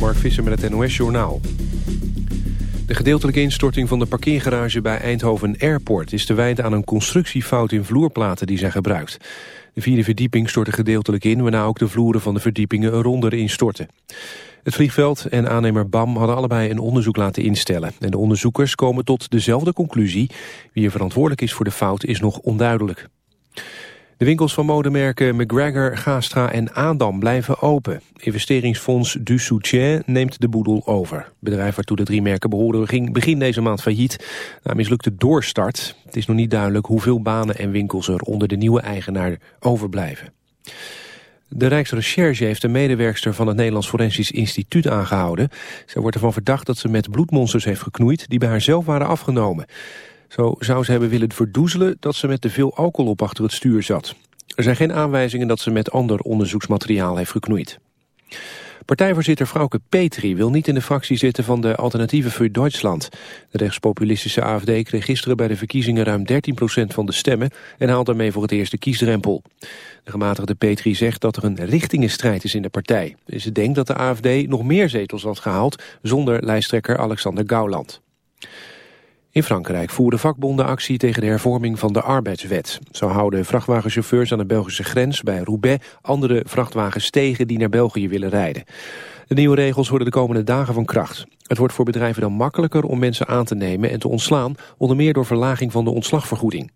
Mark Visser met het NOS Journaal. De gedeeltelijke instorting van de parkeergarage bij Eindhoven Airport... is te wijten aan een constructiefout in vloerplaten die zijn gebruikt. De vierde verdieping stortte gedeeltelijk in... waarna ook de vloeren van de verdiepingen eronder instortten. Het vliegveld en aannemer BAM hadden allebei een onderzoek laten instellen. En de onderzoekers komen tot dezelfde conclusie. Wie er verantwoordelijk is voor de fout is nog onduidelijk. De winkels van modemerken McGregor, Gastra en Adam blijven open. Investeringsfonds Du neemt de boedel over. Het bedrijf waartoe de drie merken behoorden ging begin deze maand failliet. Na mislukte doorstart. Het is nog niet duidelijk hoeveel banen en winkels er onder de nieuwe eigenaar overblijven. De Rijksrecherche heeft een medewerkster van het Nederlands Forensisch Instituut aangehouden. Zij wordt ervan verdacht dat ze met bloedmonsters heeft geknoeid die bij haar zelf waren afgenomen. Zo zou ze hebben willen verdoezelen dat ze met te veel alcohol op achter het stuur zat. Er zijn geen aanwijzingen dat ze met ander onderzoeksmateriaal heeft geknoeid. Partijvoorzitter Frauke Petri wil niet in de fractie zitten van de Alternatieve voor Duitsland. De rechtspopulistische AFD kreeg gisteren bij de verkiezingen ruim 13% van de stemmen en haalt daarmee voor het eerst de kiesdrempel. De gematigde Petri zegt dat er een richtingenstrijd is in de partij. Ze denkt dat de AFD nog meer zetels had gehaald zonder lijsttrekker Alexander Gauland. In Frankrijk voeren vakbonden actie tegen de hervorming van de arbeidswet. Zo houden vrachtwagenchauffeurs aan de Belgische grens bij Roubaix andere vrachtwagens tegen die naar België willen rijden. De nieuwe regels worden de komende dagen van kracht. Het wordt voor bedrijven dan makkelijker om mensen aan te nemen en te ontslaan, onder meer door verlaging van de ontslagvergoeding.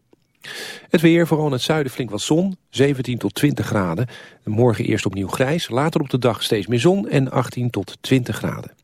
Het weer, vooral in het zuiden flink wat zon, 17 tot 20 graden. Morgen eerst opnieuw grijs, later op de dag steeds meer zon en 18 tot 20 graden.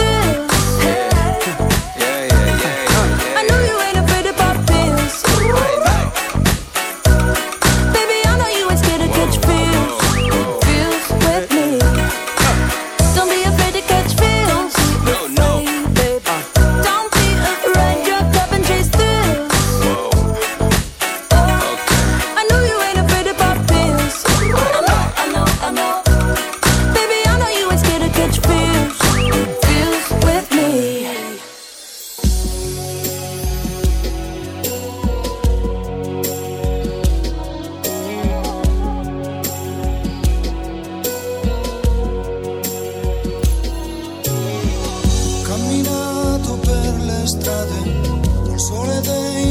strade col sole dei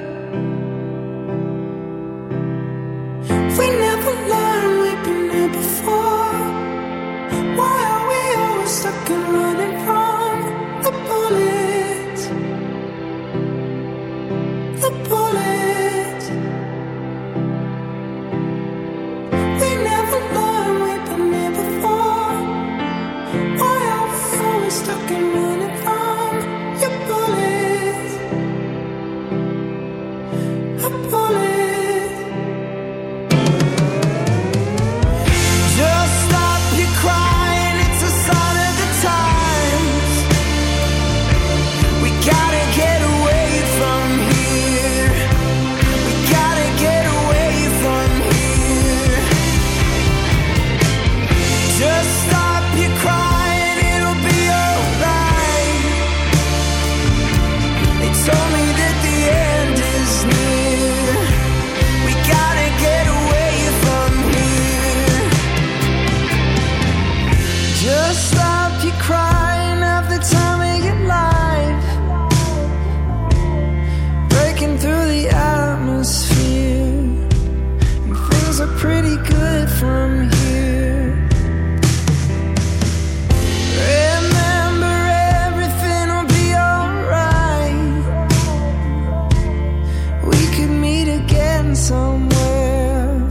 somewhere,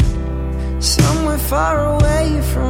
somewhere far away from.